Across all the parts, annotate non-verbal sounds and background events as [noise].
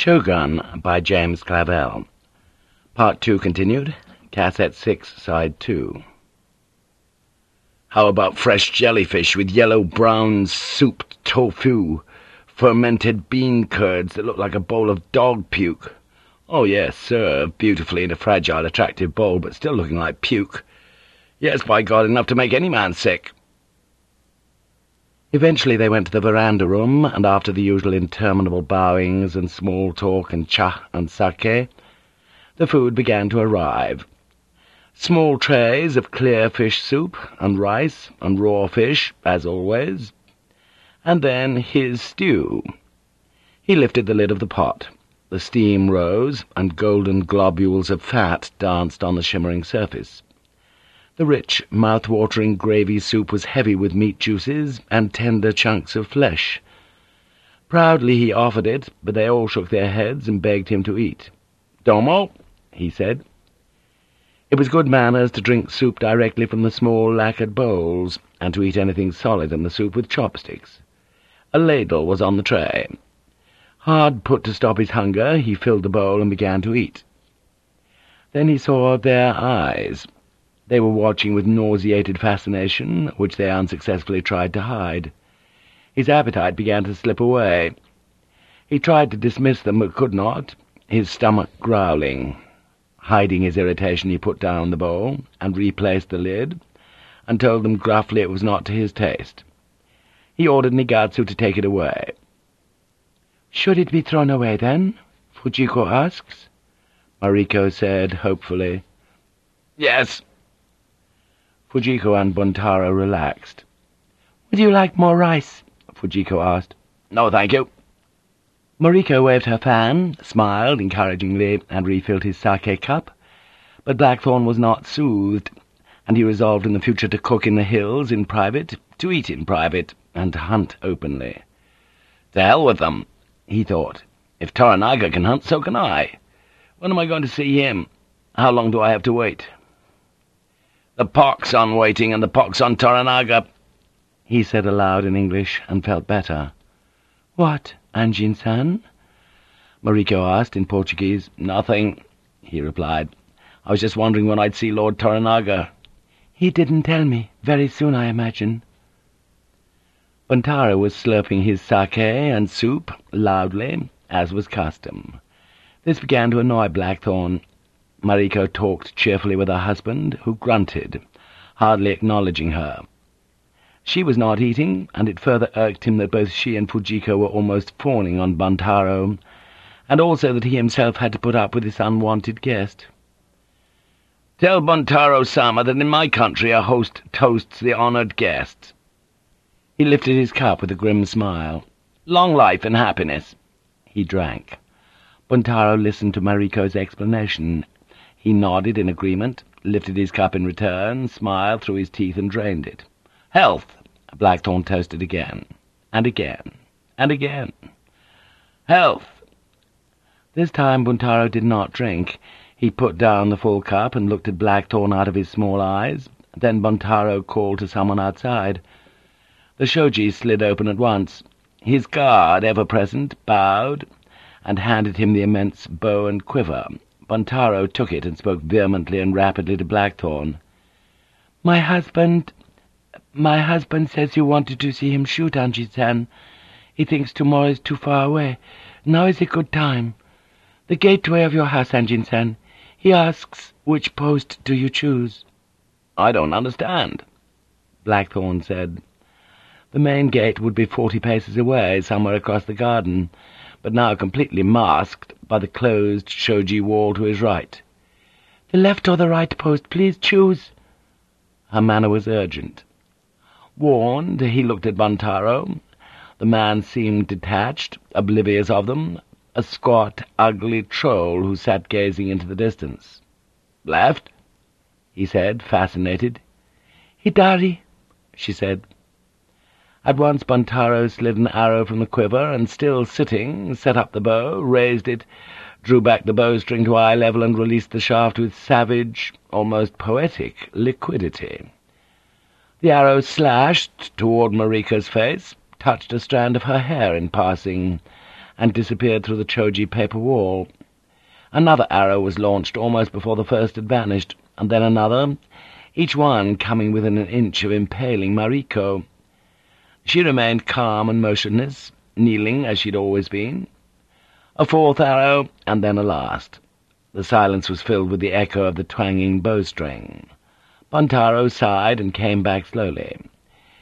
Shogun by James Clavell. Part 2 continued. Cassette 6, Side 2. How about fresh jellyfish with yellow-brown souped tofu, fermented bean curds that look like a bowl of dog puke? Oh, yes, served beautifully in a fragile, attractive bowl, but still looking like puke. Yes, by God, enough to make any man sick. Eventually they went to the veranda room, and after the usual interminable bowings and small talk and cha and sake, the food began to arrive. Small trays of clear fish soup, and rice, and raw fish, as always, and then his stew. He lifted the lid of the pot. The steam rose, and golden globules of fat danced on the shimmering surface. The rich, mouth-watering gravy soup was heavy with meat juices and tender chunks of flesh. Proudly he offered it, but they all shook their heads and begged him to eat. "Domo," he said. It was good manners to drink soup directly from the small lacquered bowls, and to eat anything solid in the soup with chopsticks. A ladle was on the tray. Hard put to stop his hunger, he filled the bowl and began to eat. Then he saw their eyes, they were watching with nauseated fascination, which they unsuccessfully tried to hide. His appetite began to slip away. He tried to dismiss them, but could not, his stomach growling. Hiding his irritation, he put down the bowl, and replaced the lid, and told them gruffly it was not to his taste. He ordered Nigatsu to take it away. "'Should it be thrown away, then?' Fujiko asks. Mariko said, hopefully, "'Yes.' Fujiko and Buntaro relaxed. "'Would you like more rice?' Fujiko asked. "'No, thank you.' Mariko waved her fan, smiled encouragingly, and refilled his sake cup, but Blackthorne was not soothed, and he resolved in the future to cook in the hills in private, to eat in private, and to hunt openly. To hell with them, he thought. If Toranaga can hunt, so can I. When am I going to see him? How long do I have to wait? The pox on waiting and the pox on Toranaga, he said aloud in English, and felt better. What, Anjin-san? Mariko asked in Portuguese. Nothing, he replied. I was just wondering when I'd see Lord Toranaga. He didn't tell me. Very soon, I imagine. Buntaro was slurping his sake and soup loudly, as was custom. This began to annoy Blackthorne, Mariko talked cheerfully with her husband, who grunted, hardly acknowledging her. She was not eating, and it further irked him that both she and Fujiko were almost fawning on Buntaro, and also that he himself had to put up with this unwanted guest. "'Tell Buntaro-sama that in my country a host toasts the honoured guest.' He lifted his cup with a grim smile. "'Long life and happiness.' He drank. Buntaro listened to Mariko's explanation, he nodded in agreement, lifted his cup in return, smiled through his teeth, and drained it. "'Health!' Blackthorne toasted again, and again, and again. "'Health!' This time Buntaro did not drink. He put down the full cup and looked at Blackthorne out of his small eyes. Then Buntaro called to someone outside. The shoji slid open at once. His guard, ever present, bowed, and handed him the immense bow and quiver, Buntaro took it and spoke vehemently and rapidly to Blackthorne. "My husband... my husband says you wanted to see him shoot, Anji-san. He thinks tomorrow is too far away. Now is a good time. The gateway of your house, Anjin-san. He asks, which post do you choose?" "I don't understand," Blackthorne said. The main gate would be forty paces away, somewhere across the garden, but now completely masked by the closed shoji wall to his right. "The left or the right post, please choose." Her manner was urgent. Warned, he looked at Buntaro. The man seemed detached, oblivious of them, a squat, ugly troll who sat gazing into the distance. "Left?" he said, fascinated. "Hidari," she said. At once Buntaro slid an arrow from the quiver, and still sitting, set up the bow, raised it, drew back the bowstring to eye level, and released the shaft with savage, almost poetic, liquidity. The arrow slashed toward Mariko's face, touched a strand of her hair in passing, and disappeared through the shoji paper wall. Another arrow was launched almost before the first had vanished, and then another, each one coming within an inch of impaling Mariko. She remained calm and motionless, kneeling as she'd always been. A fourth arrow, and then a last. The silence was filled with the echo of the twanging bowstring. Buntaro sighed and came back slowly.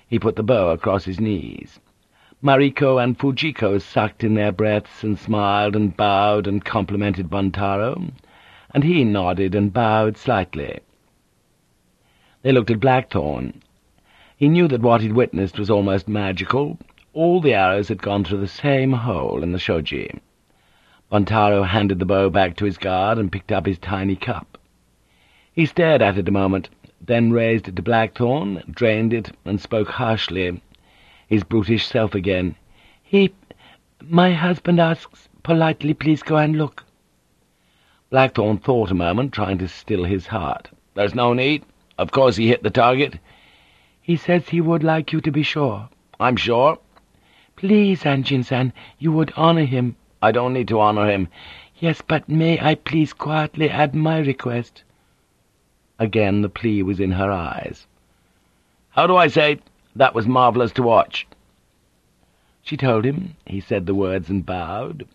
He put the bow across his knees. Mariko and Fujiko sucked in their breaths and smiled and bowed and complimented Buntaro, and he nodded and bowed slightly. They looked at Blackthorne. He knew that what he'd witnessed was almost magical. All the arrows had gone through the same hole in the shoji. Buntaro handed the bow back to his guard and picked up his tiny cup. He stared at it a moment, then raised it to Blackthorne, drained it, and spoke harshly, his brutish self again. "He... my husband asks politely please go and look." Blackthorne thought a moment, trying to still his heart. "There's no need. Of course he hit the target." "He says he would like you to be sure." "I'm sure." "Please, Anjin-san, you would honor him." "I don't need to honor him." "Yes, but may I please quietly add my request?" Again the plea was in her eyes. "How do I say? That was marvellous to watch." She told him. He said the words and bowed.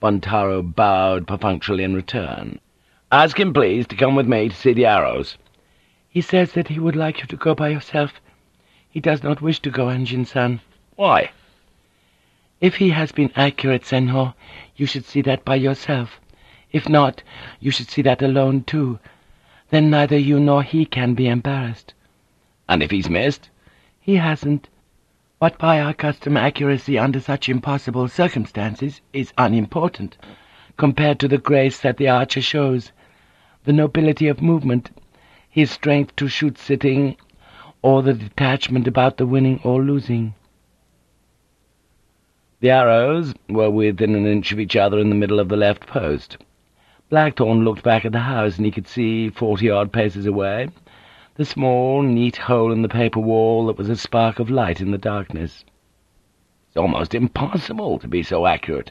Buntaro bowed perfunctorily in return. "Ask him, please, to come with me to see the arrows." "He says that he would like you to go by yourself. He does not wish to go, Anjin-san." "Why?" "If he has been accurate, Senhor, you should see that by yourself. If not, you should see that alone, too. Then neither you nor he can be embarrassed." "And if he's missed?" He hasn't. But by our custom accuracy under such impossible circumstances is unimportant, compared to the grace that the archer shows, the nobility of movement, his strength to shoot sitting, or the detachment about the winning or losing. The arrows were within an inch of each other in the middle of the left post. Blackthorne looked back at the house, and he could see, forty-odd paces away, the small, neat hole in the paper wall that was a spark of light in the darkness. It's almost impossible to be so accurate,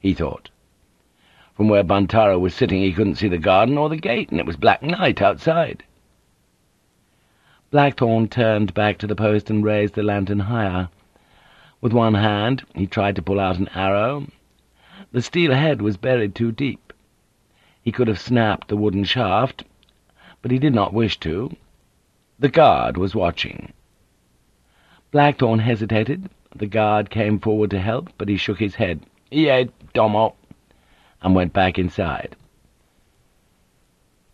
he thought. From where Buntaro was sitting he couldn't see the garden or the gate, and it was black night outside. Blackthorne turned back to the post and raised the lantern higher. With one hand he tried to pull out an arrow. The steel head was buried too deep. He could have snapped the wooden shaft, but he did not wish to. The guard was watching. Blackthorne hesitated. The guard came forward to help, but he shook his head. "Ie, domo," and went back inside.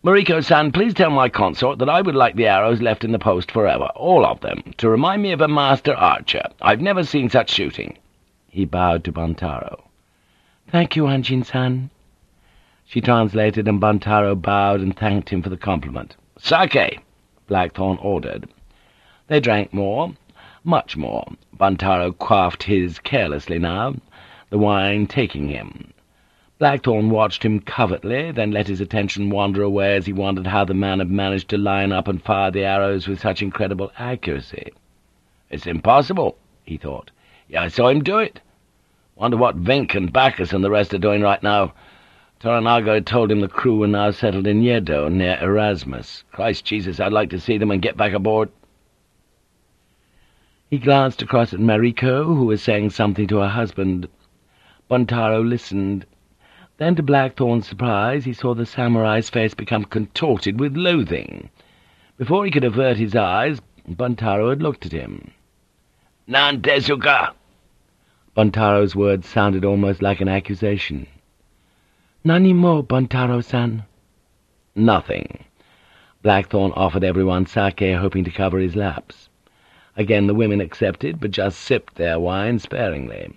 Mariko-san, please tell my consort that I would like the arrows left in the post forever, all of them, to remind me of a master archer. I've never seen such shooting. He bowed to Buntaro. "Thank you, Anjin-san." She translated, and Buntaro bowed and thanked him for the compliment. "Sake!" Blackthorne ordered. They drank more, much more. Buntaro quaffed his carelessly now, the wine taking him. Blackthorne watched him covertly, then let his attention wander away as he wondered how the man had managed to line up and fire the arrows with such incredible accuracy. "It's impossible," he thought. "Yeah, I saw him do it. Wonder what Vinck and Baccus and the rest are doing right now. Toranaga had told him the crew were now settled in Yedo, near Erasmus. Christ Jesus, I'd like to see them and get back aboard. He glanced across at Mariko, who was saying something to her husband. Buntaro listened. Then, to Blackthorne's surprise, he saw the samurai's face become contorted with loathing. Before he could avert his eyes, Buntaro had looked at him. "Nan desuka?" Buntaro's words sounded almost like an accusation. Nani mo, Buntaro-san? Nothing. Blackthorne offered everyone sake, hoping to cover his lapse. Again the women accepted, but just sipped their wine sparingly.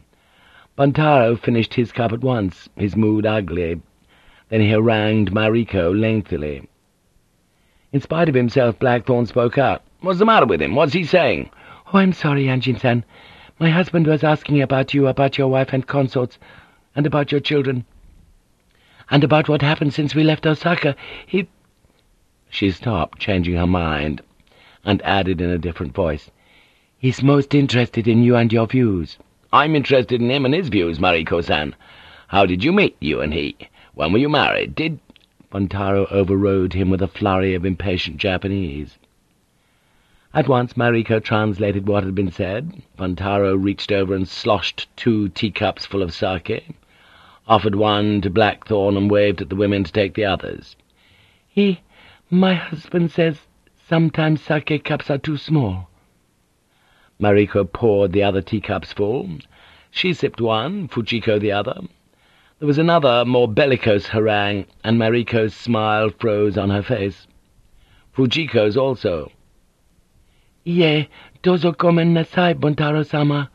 Buntaro finished his cup at once, his mood ugly. Then he harangued Mariko lengthily. In spite of himself, Blackthorne spoke out. "What's the matter with him? What's he saying?" "Oh, I'm sorry, Anjin-san. My husband was asking about you, about your wife and consorts, and about your children and about what happened since we left Osaka. He—' She stopped, changing her mind, and added in a different voice, "He's most interested in you and your views." I'm interested in him and his views, Mariko-san. How did you meet, you and he? When were you married? Did—' Buntaro overrode him with a flurry of impatient Japanese. At once Mariko translated what had been said. Buntaro reached over and sloshed two teacups full of sake, offered one to Blackthorne and waved at the women to take the others. He, my husband says, sometimes sake cups are too small. Mariko poured the other teacups full. She sipped one, Fujiko the other. There was another, more bellicose harangue, and Mariko's smile froze on her face. Fujiko's also. Ye, dozo gomen nasai, Buntaro-sama,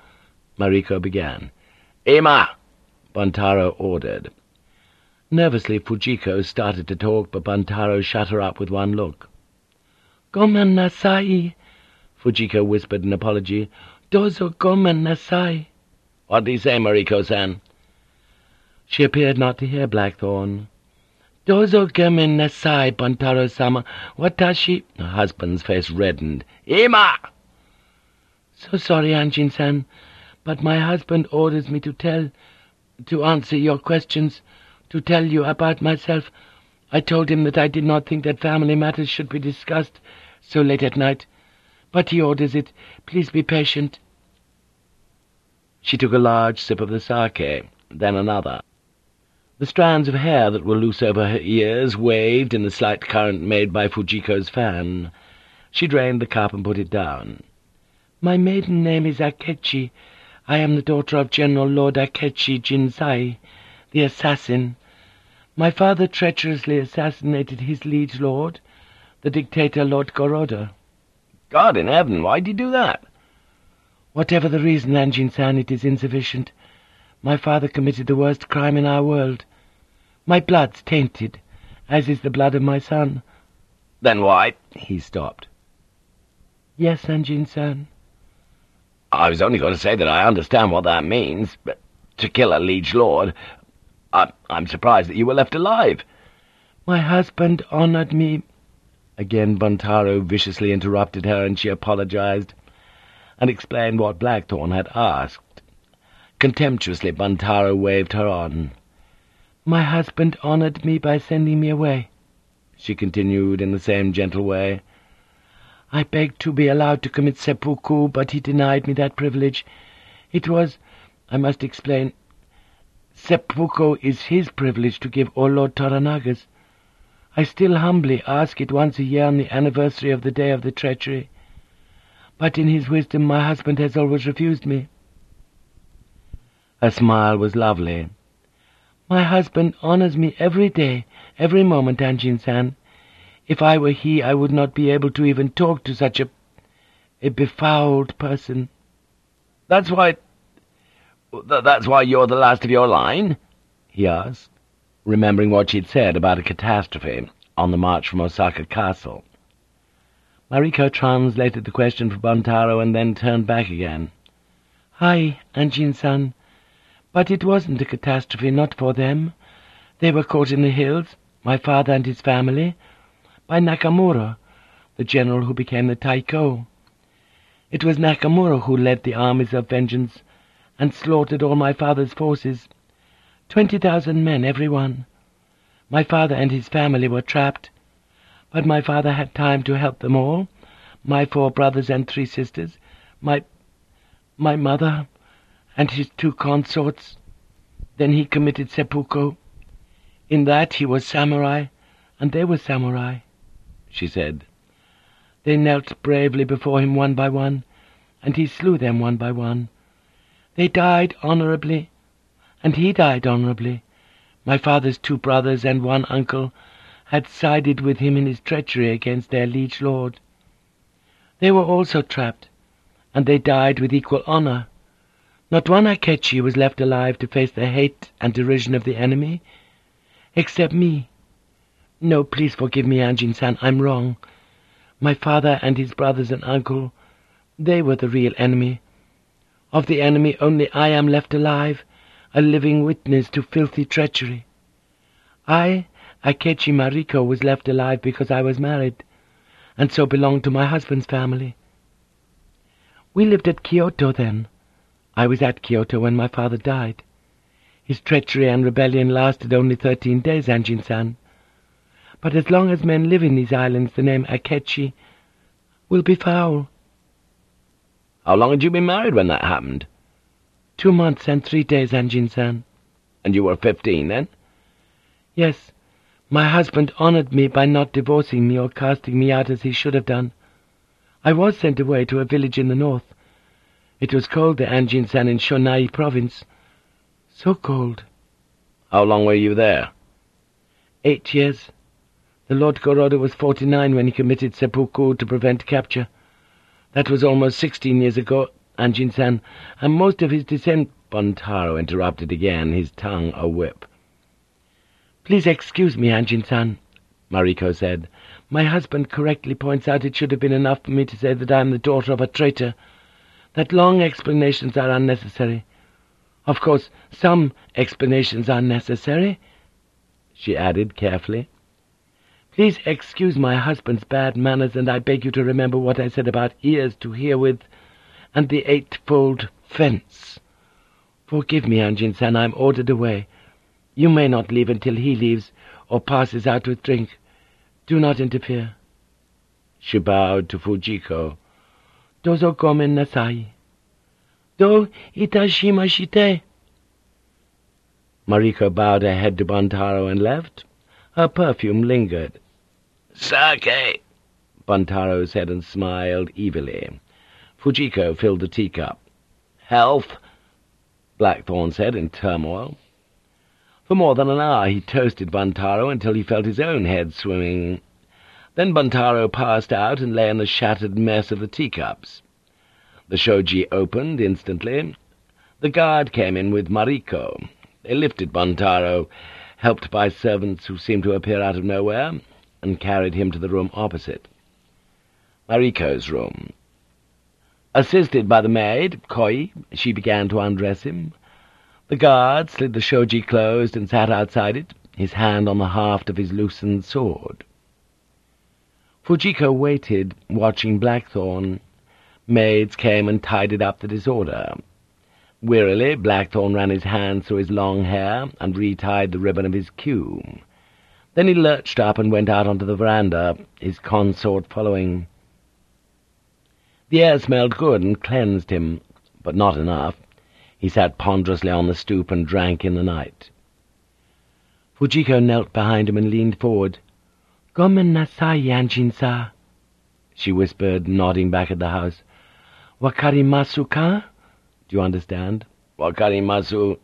Mariko began. Ima! Buntaro ordered. Nervously, Fujiko started to talk, but Buntaro shut her up with one look. Gomen nasai, Fujiko whispered an apology. Dozo gomen nasai. What did he say, Mariko-san? She appeared not to hear Blackthorne. Dozo gomen nasai, Buntaro-sama. Watashi... Her husband's face reddened. Ima! So sorry, Anjin-san, but my husband orders me to tell... to answer your questions to tell you about myself. I told him that I did not think that family matters should be discussed so late at night, but he orders it. Please be patient.' She took a large sip of the sake, then another. The strands of hair that were loose over her ears waved in the slight current made by Fujiko's fan. She drained the cup and put it down. "'My maiden name is Akechi. I am the daughter of General Lord Akechi Jinsai, the assassin. My father treacherously assassinated his liege lord, the dictator Lord Goroda. God in heaven, why'd you do that? Whatever the reason, Anjin-san, it is insufficient. My father committed the worst crime in our world. My blood's tainted, as is the blood of my son. Then why—" He stopped. Yes, Anjin-san. I was only going to say that I understand what that means, but to kill a liege lord, I, I'm surprised that you were left alive. My husband honoured me. Again Buntaro viciously interrupted her, and she apologized, and explained what Blackthorne had asked. Contemptuously Buntaro waved her on. My husband honoured me by sending me away, she continued in the same gentle way. I begged to be allowed to commit seppuku, but he denied me that privilege. It was, I must explain, Seppuku is his privilege to give all Lord Toranaga's. I still humbly ask it once a year on the anniversary of the day of the treachery. But in his wisdom my husband has always refused me. Her smile was lovely. My husband honours me every day, every moment, Anjin-san. If I were he, I would not be able to even talk to such a... a befouled person. That's why that's why you're the last of your line? he asked, remembering what she'd said about a catastrophe on the march from Osaka Castle. Mariko translated the question for Buntaro and then turned back again. Hi, Anjin-san. But it wasn't a catastrophe, not for them. They were caught in the hills, my father and his family, by Nakamura, the general who became the Taiko. It was Nakamura who led the armies of vengeance and slaughtered all my father's forces. Twenty thousand men, every one. My father and his family were trapped, but my father had time to help them all, my four brothers and three sisters, my... my mother, and his two consorts. Then he committed seppuku. In that he was samurai, and they were samurai, she said. They knelt bravely before him one by one, and he slew them one by one. They died honourably, and he died honourably. My father's two brothers and one uncle had sided with him in his treachery against their liege lord. They were also trapped, and they died with equal honour. Not one Akechi was left alive to face the hate and derision of the enemy, except me. No, please forgive me, Anjin-san, I'm wrong. My father and his brothers and uncle, they were the real enemy. Of the enemy only I am left alive, a living witness to filthy treachery. I, Akechi Mariko, was left alive because I was married, and so belonged to my husband's family. We lived at Kyoto then. I was at Kyoto when my father died. His treachery and rebellion lasted only thirteen days, Anjin-san. But as long as men live in these islands, the name Akechi will be foul. How long had you been married when that happened? Two months and three days, Anjin-san. And you were fifteen then? Yes. My husband honored me by not divorcing me or casting me out as he should have done. I was sent away to a village in the north. It was called the Anjin-san in Shonai province. So cold. How long were you there? Eight years. The Lord Goroda was forty-nine when he committed seppuku to prevent capture. That was almost sixteen years ago, Anjin-san, and most of his descent— Buntaro interrupted again, his tongue a whip. Please excuse me, Anjin-san, Mariko said. My husband correctly points out it should have been enough for me to say that I am the daughter of a traitor, that long explanations are unnecessary. Of course, some explanations are necessary, she added carefully. Please excuse my husband's bad manners, and I beg you to remember what I said about ears to hear with, and the eightfold fence. Forgive me, Anjin-san, I'm ordered away. You may not leave until he leaves, or passes out with drink. Do not interfere. She bowed to Fujiko. Dozo gomen nasai. Do itashimashite. Mariko bowed her head to Buntaro and left. Her perfume lingered. Sake, Buntaro said and smiled evilly. Fujiko filled the teacup. Health, Blackthorne said in turmoil. For more than an hour he toasted Buntaro until he felt his own head swimming. Then Buntaro passed out and lay in the shattered mess of the teacups. The shoji opened instantly. The guard came in with Mariko. They lifted Buntaro, helped by servants who seemed to appear out of nowhere, and carried him to the room opposite. Mariko's room. Assisted by the maid, Koi, she began to undress him. The guard slid the shoji closed and sat outside it, his hand on the haft of his loosened sword. Fujiko waited, watching Blackthorne. Maids came and tidied up the disorder. Wearily, Blackthorne ran his hands through his long hair and retied the ribbon of his queue. Then he lurched up and went out onto the veranda, his consort following. The air smelled good and cleansed him, but not enough. He sat ponderously on the stoop and drank in the night. Fujiko knelt behind him and leaned forward. Gomen nasai, Anjin-sa, she whispered, nodding back at the house. Wakarimasu ka? Do you understand? Wakarimasu.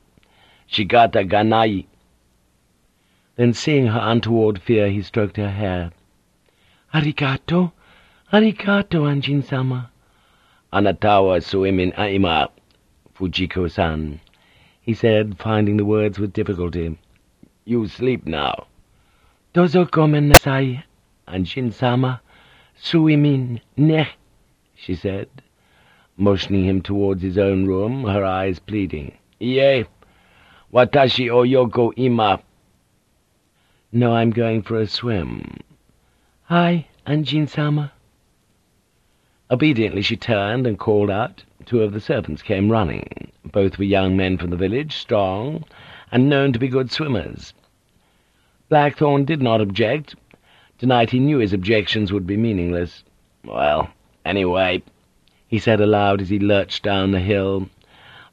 Shikata ganai. Then, seeing her untoward fear, he stroked her hair. Arigato, arigato, Anjin-sama. Anatawa suimin aima, Fujiko-san, he said, finding the words with difficulty. You sleep now. Dozo gomen nasai, Anjin-sama. Suimin ne, she said, motioning him towards his own room, her eyes pleading. Ie, watashi o yoko ima. No, I'm going for a swim. Hi, Anjin-sama. Obediently she turned and called out. Two of the servants came running. Both were young men from the village, strong, and known to be good swimmers. Blackthorne did not object. Tonight he knew his objections would be meaningless. Well, anyway, he said aloud as he lurched down the hill,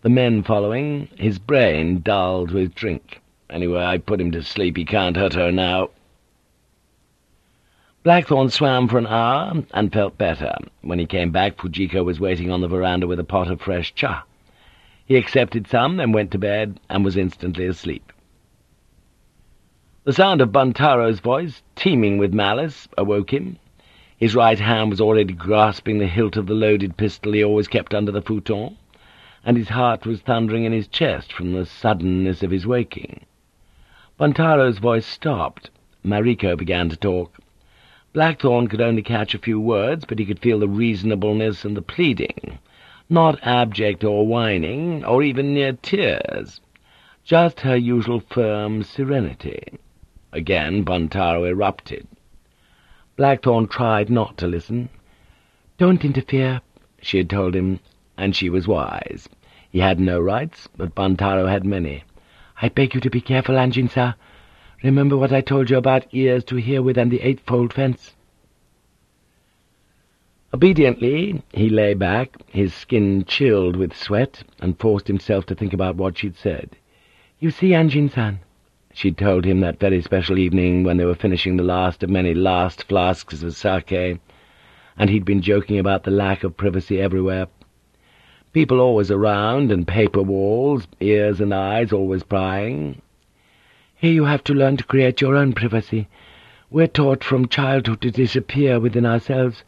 the men following, his brain dulled with drink. Anyway, I put him to sleep. He can't hurt her now. Blackthorne swam for an hour and felt better. When he came back, Fujiko was waiting on the veranda with a pot of fresh cha. He accepted some, then went to bed, and was instantly asleep. The sound of Buntaro's voice, teeming with malice, awoke him. His right hand was already grasping the hilt of the loaded pistol he always kept under the futon, and his heart was thundering in his chest from the suddenness of his waking. Buntaro's voice stopped. Mariko began to talk. Blackthorne could only catch a few words, but he could feel the reasonableness and the pleading. Not abject or whining, or even near tears. Just her usual firm serenity. Again Buntaro erupted. Blackthorne tried not to listen. "'Don't interfere,' she had told him, and she was wise. He had no rights, but Buntaro had many. I beg you to be careful, Anjin, Remember what I told you about ears to hear with and the eightfold fence. Obediently, he lay back, his skin chilled with sweat, and forced himself to think about what she'd said. You see, Anjin-san, she'd told him that very special evening when they were finishing the last of many last flasks of sake, and he'd been joking about the lack of privacy everywhere. People always around, and paper walls, ears and eyes always prying. Here you have to learn to create your own privacy. We're taught from childhood to disappear within ourselves,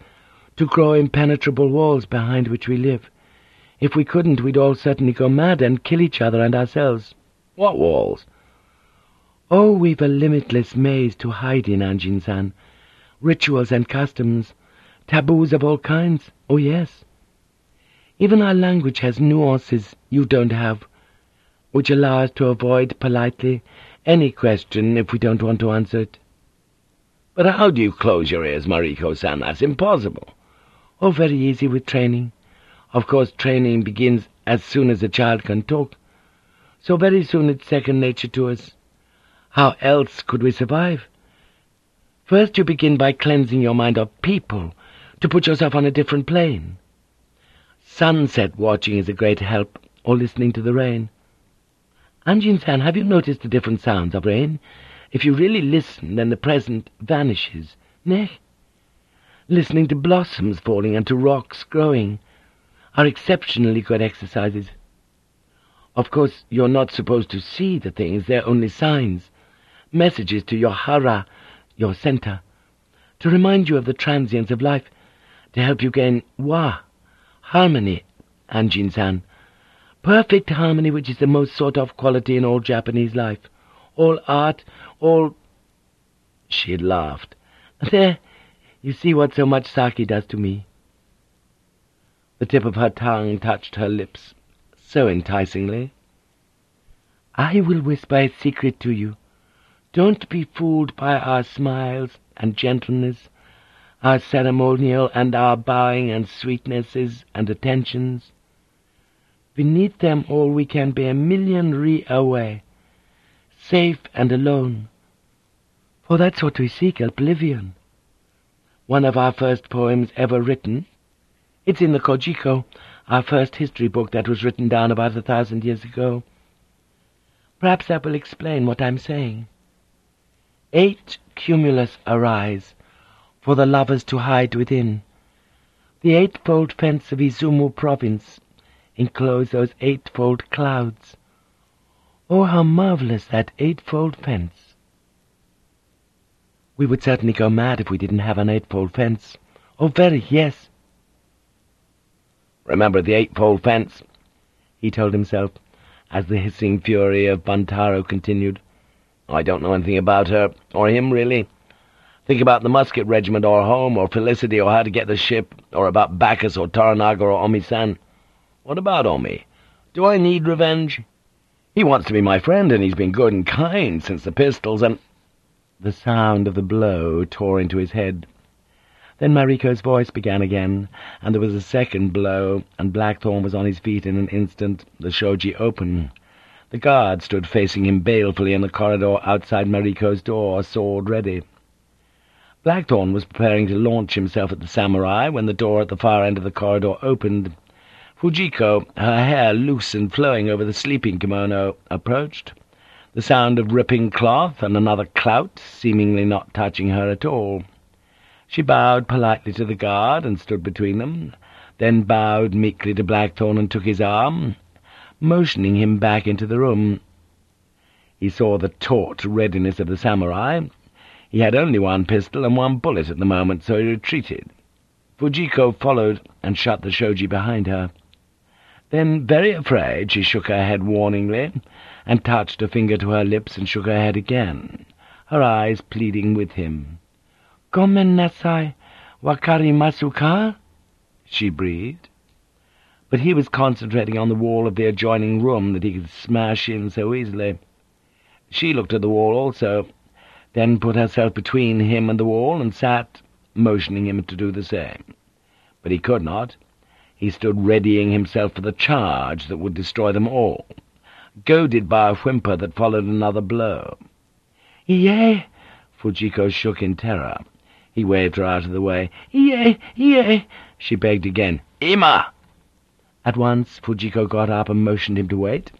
to grow impenetrable walls behind which we live. If we couldn't, we'd all certainly go mad and kill each other and ourselves. What walls? Oh, we've a limitless maze to hide in, Anjin-san. Rituals and customs, taboos of all kinds, oh yes. Even our language has nuances you don't have, which allow us to avoid politely any question if we don't want to answer it. But how do you close your ears, Mariko-san? That's impossible. Oh, very easy with training. Of course, training begins as soon as a child can talk. So very soon it's second nature to us. How else could we survive? First you begin by cleansing your mind of people, to put yourself on a different plane. Sunset watching is a great help, or listening to the rain. Anjin-san, have you noticed the different sounds of rain? If you really listen, then the present vanishes. Nay, listening to blossoms falling and to rocks growing, are exceptionally good exercises. Of course, you're not supposed to see the things, they're only signs, messages to your hara, your center, to remind you of the transience of life, to help you gain wa, harmony, Anjin-san, perfect harmony which is the most sought-of quality in all Japanese life, all art, all... She laughed. [laughs] There, you see what so much sake does to me. The tip of her tongue touched her lips, so enticingly. I will whisper a secret to you. Don't be fooled by our smiles and gentleness, our ceremonial and our bowing and sweetnesses and attentions. Beneath them all we can be a million ri away, safe and alone. For that's what we seek, oblivion one of our first poems ever written. It's in the Kojiki, our first history book that was written down about a thousand years ago. Perhaps that will explain what I'm saying. Eight cumulus arise, for the lovers to hide within. The eightfold fence of Izumo province enclose those eightfold clouds. Oh, how marvelous that eightfold fence! We would certainly go mad if we didn't have an eightfold fence. Oh, very, yes. Remember the eightfold fence, he told himself, as the hissing fury of Buntaro continued. I don't know anything about her, or him, really. Think about the musket regiment, or home, or Felicity, or how to get the ship, or about Baccus, or Toranaga, or Omi-san. What about Omi? Do I need revenge? He wants to be my friend, and he's been good and kind since the pistols, and— the sound of the blow tore into his head. Then Mariko's voice began again, and there was a second blow, and Blackthorne was on his feet in an instant, the shoji open. The guard stood facing him balefully in the corridor outside Mariko's door, sword ready. Blackthorne was preparing to launch himself at the samurai when the door at the far end of the corridor opened. Fujiko, her hair loose and flowing over the sleeping kimono, approached the sound of ripping cloth, and another clout, seemingly not touching her at all. She bowed politely to the guard and stood between them, then bowed meekly to Blackthorne and took his arm, motioning him back into the room. He saw the taut readiness of the samurai. He had only one pistol and one bullet at the moment, so he retreated. Fujiko followed and shut the shoji behind her. Then, very afraid, she shook her head warningly, and touched a finger to her lips and shook her head again, her eyes pleading with him. "Gomen nasai, wakarimasu ka?" she breathed. But he was concentrating on the wall of the adjoining room that he could smash in so easily. She looked at the wall also, then put herself between him and the wall and sat, motioning him to do the same. But he could not. He stood readying himself for the charge that would destroy them all, goaded by a whimper that followed another blow. "Yea!" Fujiko shook in terror. He waved her out of the way. "Yea! Yea!" She begged again. "Ima!" At once Fujiko got up and motioned him to wait,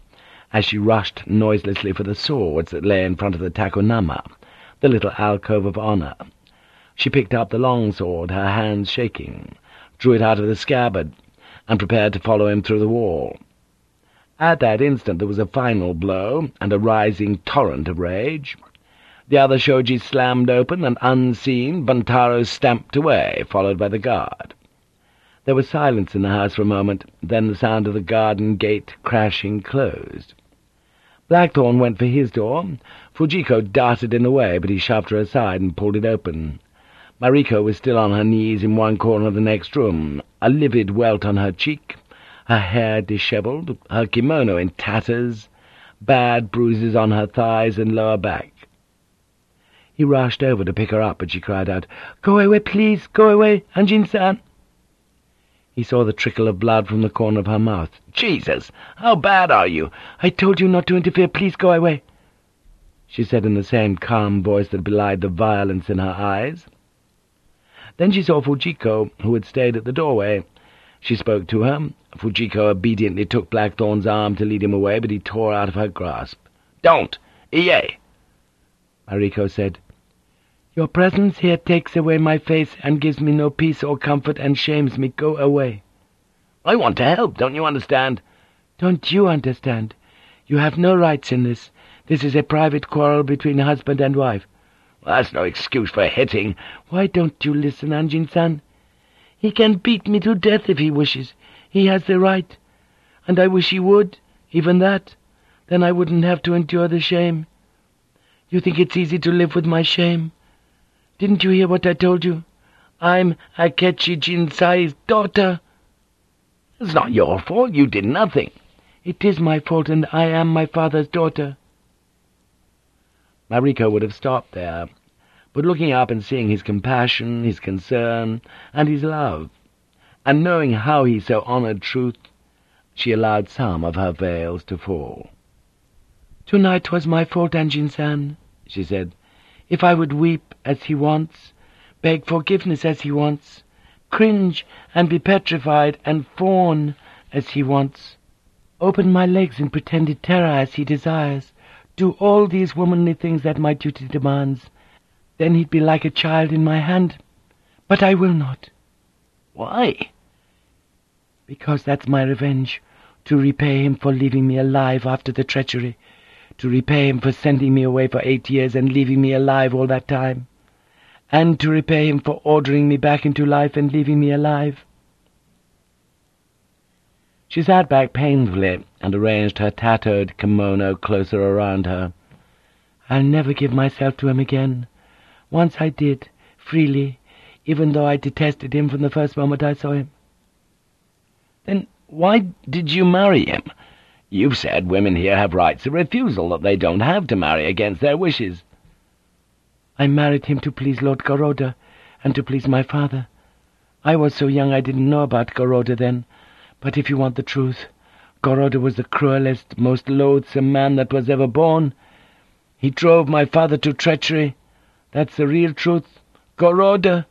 as she rushed noiselessly for the swords that lay in front of the tokonoma, the little alcove of honour. She picked up the long sword, her hands shaking, drew it out of the scabbard, and prepared to follow him through the wall. At that instant there was a final blow, and a rising torrent of rage. The other shoji slammed open, and unseen, Buntaro stamped away, followed by the guard. There was silence in the house for a moment, then the sound of the garden gate crashing closed. Blackthorne went for his door. Fujiko darted in the way, but he shoved her aside and pulled it open. Mariko was still on her knees in one corner of the next room, a livid welt on her cheek, her hair dishevelled, her kimono in tatters, bad bruises on her thighs and lower back. He rushed over to pick her up, but she cried out, "'Go away, please! Go away, Anjin-san!' He saw the trickle of blood from the corner of her mouth. "'Jesus! How bad are you? I told you not to interfere. Please go away!' she said in the same calm voice that belied the violence in her eyes. Then she saw Fujiko, who had stayed at the doorway. She spoke to her. Fujiko obediently took Blackthorne's arm to lead him away, but he tore out of her grasp. "'Don't! Iye!' Mariko said. "'Your presence here takes away my face and gives me no peace or comfort and shames me. Go away.' "'I want to help, don't you understand?' "'Don't you understand? You have no rights in this. This is a private quarrel between husband and wife. That's no excuse for hitting. Why don't you listen, Anjin-san? He can beat me to death if he wishes. He has the right. And I wish he would, even that. Then I wouldn't have to endure the shame. You think it's easy to live with my shame? Didn't you hear what I told you? I'm Akechi Jinsai's daughter. It's not your fault. You did nothing. It is my fault, and I am my father's daughter. Mariko would have stopped there, but looking up and seeing his compassion, his concern, and his love, and knowing how he so honoured truth, she allowed some of her veils to fall. "'Tonight was my fault, Anjin-san,' she said. "'If I would weep as he wants, beg forgiveness as he wants, cringe and be petrified and fawn as he wants, open my legs in pretended terror as he desires, do all these womanly things that my duty demands. Then he'd be like a child in my hand. But I will not. Why? Because that's my revenge, to repay him for leaving me alive after the treachery, to repay him for sending me away for eight years and leaving me alive all that time, and to repay him for ordering me back into life and leaving me alive. She sat back painfully and arranged her tattered kimono closer around her. I'll never give myself to him again. Once I did, freely, even though I detested him from the first moment I saw him. Then why did you marry him? You've said women here have rights of refusal, that they don't have to marry against their wishes. I married him to please Lord Goroda, and to please my father. I was so young I didn't know about Goroda then, but if you want the truth, Goroda was the cruelest, most loathsome man that was ever born. He drove my father to treachery. That's the real truth. Goroda!'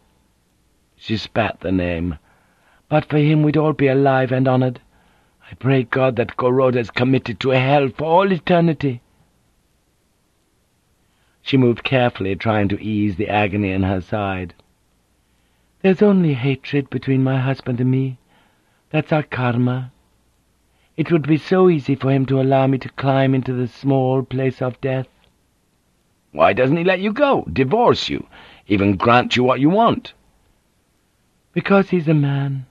She spat the name. But for him we'd all be alive and honoured. I pray God that Goroda is committed to hell for all eternity.' She moved carefully, trying to ease the agony in her side. There's only hatred between my husband and me. That's our karma. It would be so easy for him to allow me to climb into the small place of death. Why doesn't he let you go, divorce you, even grant you what you want? Because he's a man.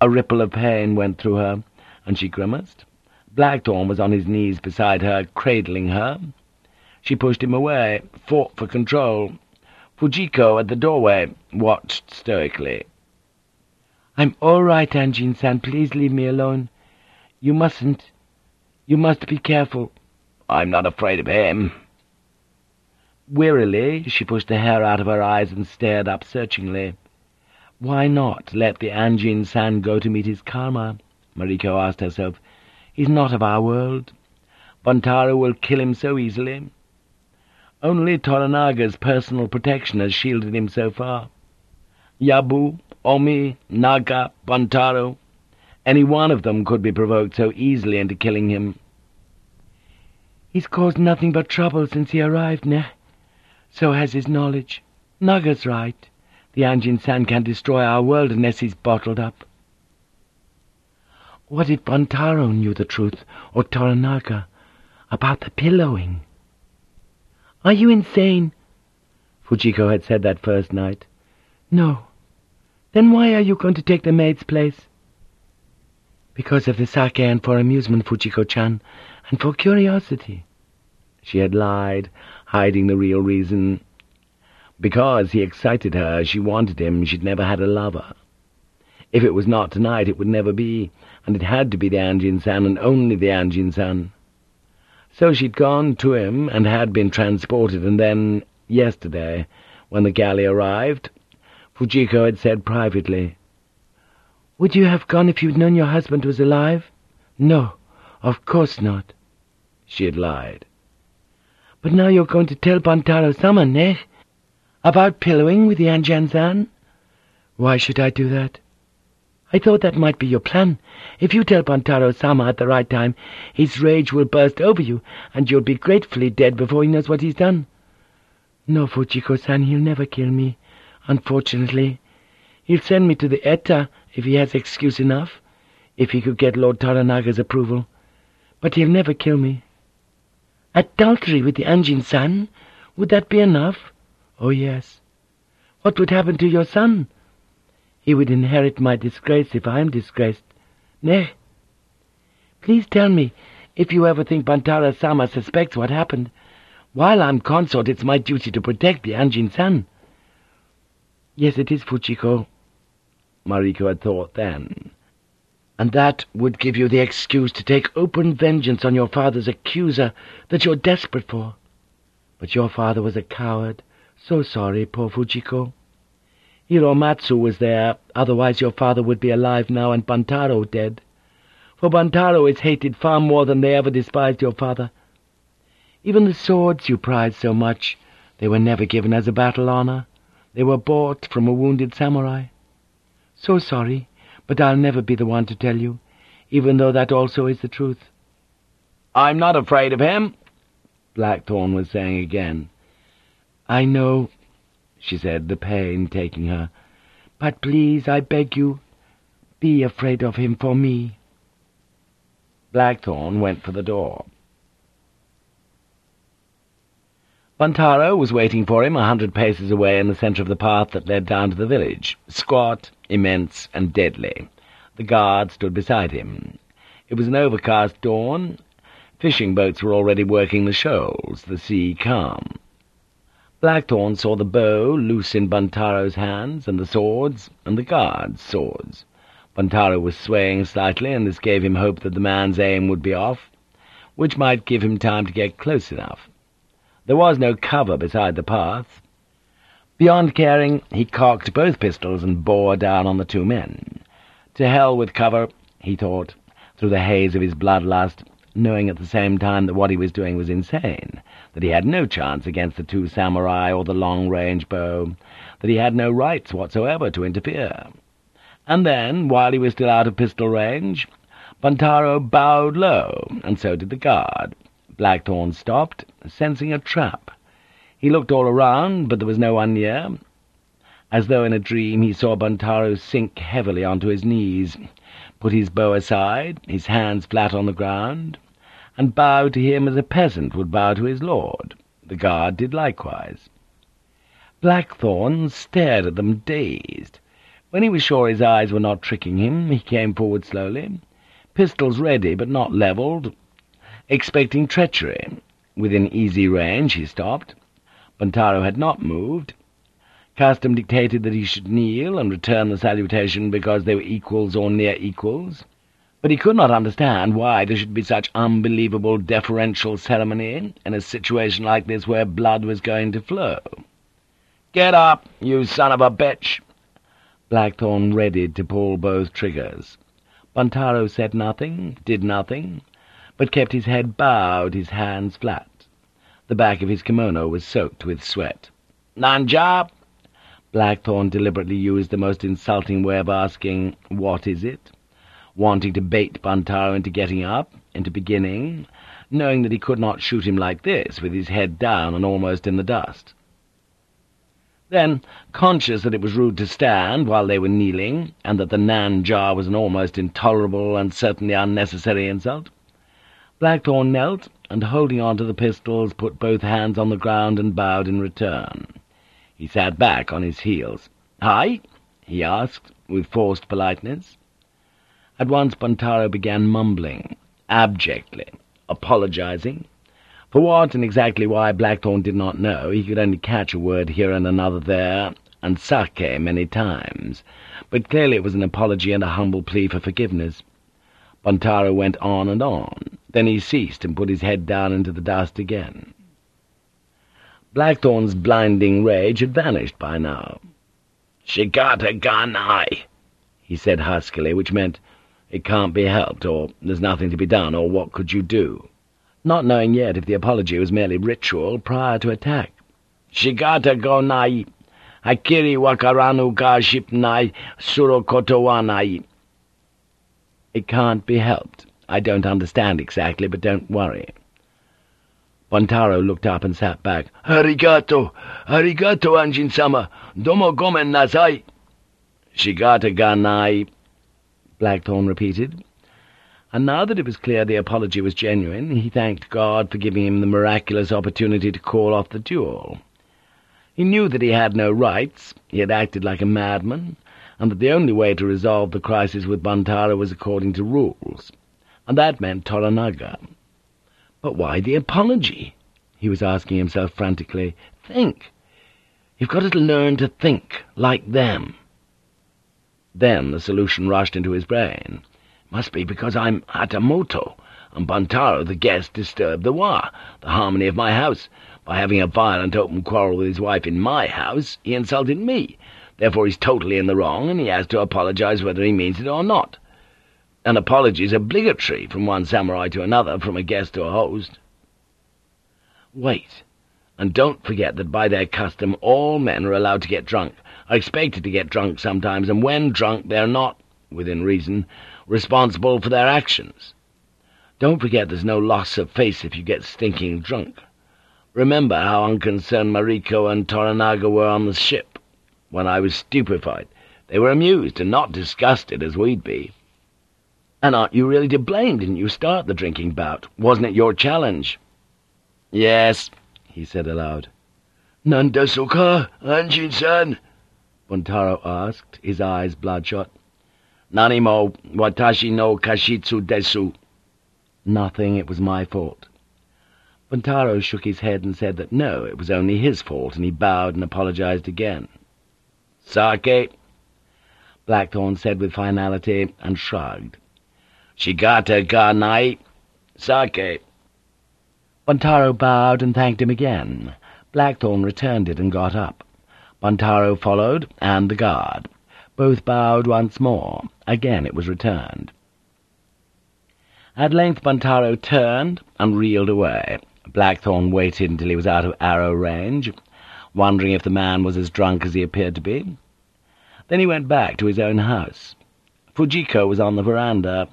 A ripple of pain went through her, and she grimaced. Blackthorne was on his knees beside her, cradling her. She pushed him away, fought for control. Fujiko, at the doorway, watched stoically. I'm all right, Anjin-san. Please leave me alone. You mustn't. You must be careful. I'm not afraid of him. Wearily, she pushed the hair out of her eyes and stared up searchingly. Why not let the Anjin-san go to meet his karma? Mariko asked herself. He's not of our world. Buntaro will kill him so easily. Only Toranaga's personal protection has shielded him so far. Yabu, Omi, Naga, Buntaro, any one of them could be provoked so easily into killing him. He's caused nothing but trouble since he arrived, ne? So has his knowledge. Naga's right. The Anjin-san can destroy our world unless he's bottled up. What if Buntaro knew the truth, or Toranaga, about the pillowing? Are you insane? Fujiko had said that first night. No. Then why are you going to take the maid's place? Because of the sake and for amusement, Fujiko-chan, and for curiosity. She had lied, hiding the real reason. Because he excited her, she wanted him, she'd never had a lover. If it was not tonight, it would never be, and it had to be the Anjin-san, and only the Anjin-san. So she'd gone to him, and had been transported, and then, yesterday, when the galley arrived, Fujiko had said privately, "'Would you have gone if you'd known your husband was alive?' "'No, of course not.' She had lied. But now you're going to tell Buntaro-sama, eh? About pillowing with the Anjin-san? Why should I do that? I thought that might be your plan. If you tell Buntaro-sama at the right time, his rage will burst over you, and you'll be gratefully dead before he knows what he's done. No, Fujiko-san, he'll never kill me, unfortunately. He'll send me to the Eta if he has excuse enough, if he could get Lord Toranaga's approval. But he'll never kill me. Adultery with the Anjin-san? Would that be enough? Oh, yes. What would happen to your son? He would inherit my disgrace if I am disgraced. Nay. Please tell me if you ever think Buntaro-sama suspects what happened. While I'm consort, it's my duty to protect the Anjin-san. Yes, it is, Fujiko. Mariko had thought then and that would give you the excuse to take open vengeance on your father's accuser that you're desperate for. But your father was a coward. So sorry, poor Fujiko. Hiromatsu was there, otherwise your father would be alive now and Buntaro dead. For Buntaro is hated far more than they ever despised your father. Even the swords you prized so much, they were never given as a battle honor. They were bought from a wounded samurai. So sorry but I'll never be the one to tell you, even though that also is the truth. I'm not afraid of him, Blackthorne was saying again. I know, she said, the pain taking her. But please, I beg you, be afraid of him for me. Blackthorne went for the door. Buntaro was waiting for him a hundred paces away in the centre of the path that led down to the village, squat, immense, and deadly. The guard stood beside him. It was an overcast dawn. Fishing boats were already working the shoals, the sea calm. Blackthorne saw the bow loose in Buntaro's hands, and the swords, and the guard's swords. Buntaro was swaying slightly, and this gave him hope that the man's aim would be off, which might give him time to get close enough. There was no cover beside the path. Beyond caring, he cocked both pistols and bore down on the two men. To hell with cover, he thought, through the haze of his bloodlust, knowing at the same time that what he was doing was insane, that he had no chance against the two samurai or the long-range bow, that he had no rights whatsoever to interfere. And then, while he was still out of pistol range, Buntaro bowed low, and so did the guard. Blackthorne stopped, sensing a trap. He looked all around, but there was no one near. As though in a dream, he saw Buntaro sink heavily onto his knees, put his bow aside, his hands flat on the ground, and bow to him as a peasant would bow to his lord. The guard did likewise. Blackthorne stared at them dazed. When he was sure his eyes were not tricking him, he came forward slowly, pistols ready but not levelled, expecting treachery. Within easy range he stopped. Buntaro had not moved. Custom dictated that he should kneel and return the salutation because they were equals or near equals, but he could not understand why there should be such unbelievable deferential ceremony in a situation like this where blood was going to flow. "'Get up, you son of a bitch!' Blackthorne readied to pull both triggers. Buntaro said nothing, did nothing, but kept his head bowed, his hands flat. The back of his kimono was soaked with sweat. Nanja! Blackthorne deliberately used the most insulting way of asking, what is it? Wanting to bait Buntaro into getting up, into beginning, knowing that he could not shoot him like this, with his head down and almost in the dust. Then, conscious that it was rude to stand while they were kneeling, and that the Nanja was an almost intolerable and certainly unnecessary insult, Blackthorne knelt, and holding on to the pistols, put both hands on the ground and bowed in return. He sat back on his heels. "Hai?" he asked, with forced politeness. At once Buntaro began mumbling, abjectly, apologizing, for what and exactly why Blackthorne did not know. He could only catch a word here and another there, and sake many times, but clearly it was an apology and a humble plea for forgiveness. Buntaro went on and on. Then he ceased and put his head down into the dust again. Blackthorne's blinding rage had vanished by now. "Shigata ganai," he said huskily, which meant, "It can't be helped," or "There's nothing to be done," or "What could you do?" not knowing yet if the apology was merely ritual prior to attack. Shigata ga nai, hakiri wakaranu ga shipnai surokotowanai. It can't be helped. I don't understand exactly, but don't worry. Buntaro looked up and sat back. Arigato, arigato, Anjin-sama. Domo gomen nasai. Shigata ga nai, Blackthorne repeated and now that it was clear the apology was genuine, he thanked God for giving him the miraculous opportunity to call off the duel. He knew that he had no rights, he had acted like a madman, and that the only way to resolve the crisis with Buntaro was according to rules, and that meant Toranaga. But why the apology? He was asking himself frantically. Think! You've got to learn to think like them. Then the solution rushed into his brain. Must be because I'm Hatamoto, and Buntaro, the guest, disturbed the wa, the harmony of my house. By having a violent open quarrel with his wife in my house, he insulted me. Therefore he's totally in the wrong, and he has to apologize whether he means it or not. An apology is obligatory from one samurai to another, from a guest to a host. Wait, and don't forget that by their custom all men are allowed to get drunk, are expected to get drunk sometimes, and when drunk they're not, within reason, responsible for their actions. Don't forget there's no loss of face if you get stinking drunk. Remember how unconcerned Mariko and Toranaga were on the ship. When I was stupefied, they were amused and not disgusted as we'd be. And aren't you really to blame? Didn't you start the drinking bout? Wasn't it your challenge? Yes, he said aloud. Nandesuka, Anjin-san? Buntaro asked, his eyes bloodshot. Nanimo watashi no kashitsu desu. Nothing, it was my fault. Buntaro shook his head and said that no, it was only his fault, and he bowed and apologized again. Sake, Blackthorne said with finality, and shrugged. Shigata ga nai. Sake. Buntaro bowed and thanked him again. Blackthorne returned it and got up. Buntaro followed, and the guard. Both bowed once more. Again it was returned. At length Buntaro turned and reeled away. Blackthorne waited until he was out of arrow range, wondering if the man was as drunk as he appeared to be. Then he went back to his own house. Fujiko was on the veranda,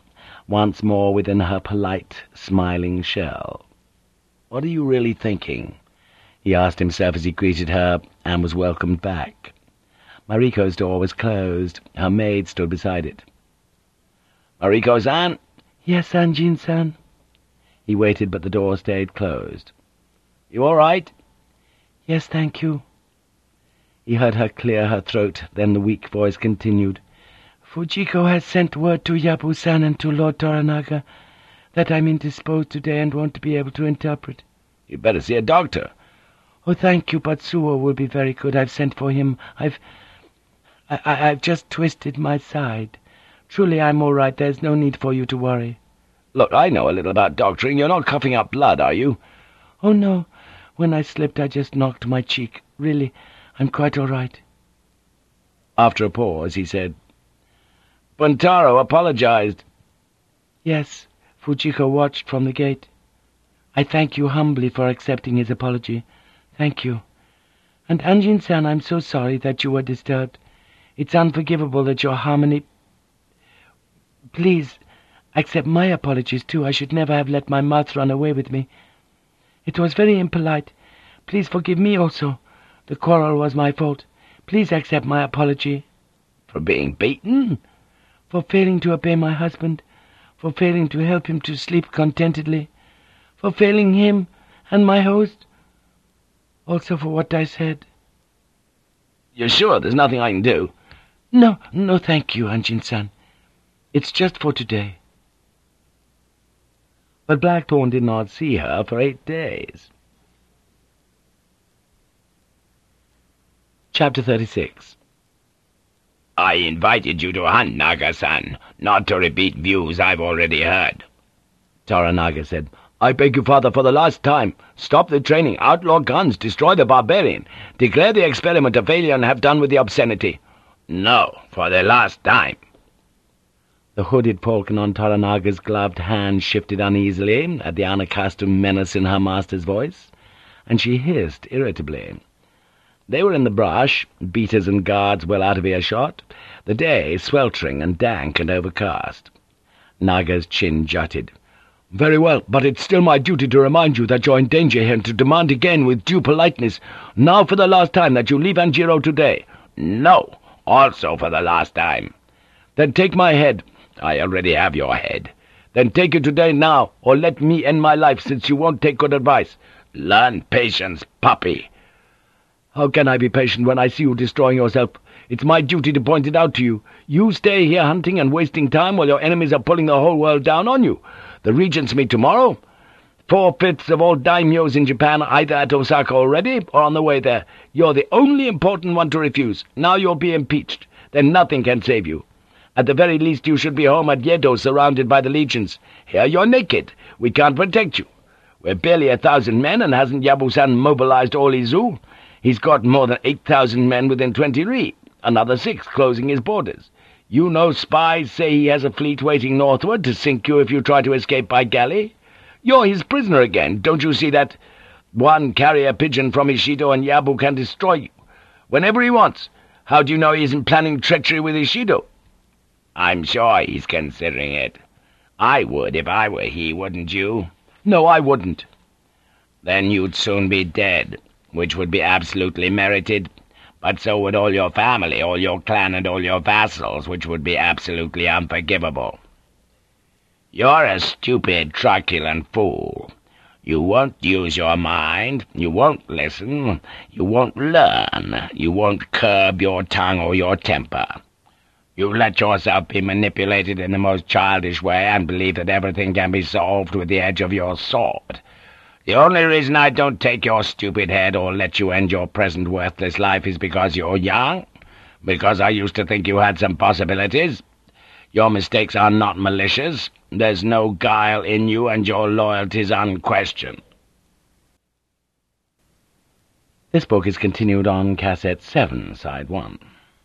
once more within her polite, smiling shell. "'What are you really thinking?' he asked himself as he greeted her and was welcomed back. Mariko's door was closed. Her maid stood beside it. "Mariko-san?" "Yes, Anjin-san." He waited, but the door stayed closed. "You all right?" "Yes, thank you." He heard her clear her throat, then the weak voice continued. "Fujiko has sent word to Yabu-san and to Lord Toranaga that I'm indisposed today and won't be able to interpret." "You'd better see a doctor." "Oh, thank you, but Suo will be very good. I've sent for him. I've... I, I've just twisted my side. Truly, I'm all right. There's no need for you to worry. Look, I know a little about doctoring. You're not coughing up blood, are you? Oh, no. When I slipped, I just knocked my cheek. Really, I'm quite all right. After a pause, he said, Buntaro apologized. Yes, Fujiko watched from the gate. I thank you humbly for accepting his apology. Thank you. And Anjin-san, I'm so sorry that you were disturbed. It's unforgivable that your harmony... Please, accept my apologies, too. I should never have let my mouth run away with me. It was very impolite. Please forgive me also. The quarrel was my fault. Please accept my apology. For being beaten? For failing to obey my husband. For failing to help him to sleep contentedly. For failing him and my host. Also for what I said. You're sure there's nothing I can do? No, no thank you, Anjin-san. It's just for today. But Blackthorn did not see her for eight days. Chapter 36 I invited you to hunt, Naga-san, not to repeat views I've already heard. Toranaga said, I beg you, father, for the last time, stop the training, outlaw guns, destroy the barbarian, declare the experiment a failure and have done with the obscenity. No, for the last time. The hooded falcon on Toranaga's gloved hand shifted uneasily at the unaccustomed menace in her master's voice, and she hissed irritably. They were in the brush, beaters and guards well out of earshot, the day sweltering and dank and overcast. Naga's chin jutted. "'Very well, but it's still my duty to remind you that you're in danger here and to demand again with due politeness, now for the last time, that you leave Anjiro today.' "'No, also for the last time.' "'Then take my head.' "'I already have your head.' "'Then take it today now, or let me end my life, since you won't take good advice.' "'Learn patience, puppy.' How can I be patient when I see you destroying yourself? It's my duty to point it out to you. You stay here hunting and wasting time while your enemies are pulling the whole world down on you. The regents meet tomorrow. Four-fifths of all daimyos in Japan are either at Osaka already or on the way there. You're the only important one to refuse. Now you'll be impeached. Then nothing can save you. At the very least you should be home at Yedo surrounded by the legions. Here you're naked. We can't protect you. We're barely a thousand men, and hasn't Yabusan mobilized all Izu? He's got more than eight thousand men within twenty ri, another six closing his borders. You know spies say he has a fleet waiting northward to sink you if you try to escape by galley. You're his prisoner again, don't you see that? One carrier pigeon from Ishido and Yabu can destroy you, whenever he wants. How do you know he isn't planning treachery with Ishido? I'm sure he's considering it. I would if I were he, wouldn't you? No, I wouldn't. Then you'd soon be dead which would be absolutely merited, but so would all your family, all your clan, and all your vassals, which would be absolutely unforgivable. You're a stupid, truculent fool. You won't use your mind, you won't listen, you won't learn, you won't curb your tongue or your temper. You let yourself be manipulated in the most childish way and believe that everything can be solved with the edge of your sword. The only reason I don't take your stupid head or let you end your present worthless life is because you're young, because I used to think you had some possibilities. Your mistakes are not malicious, there's no guile in you, and your loyalty's unquestioned. This book is continued on Cassette 7, Side 1.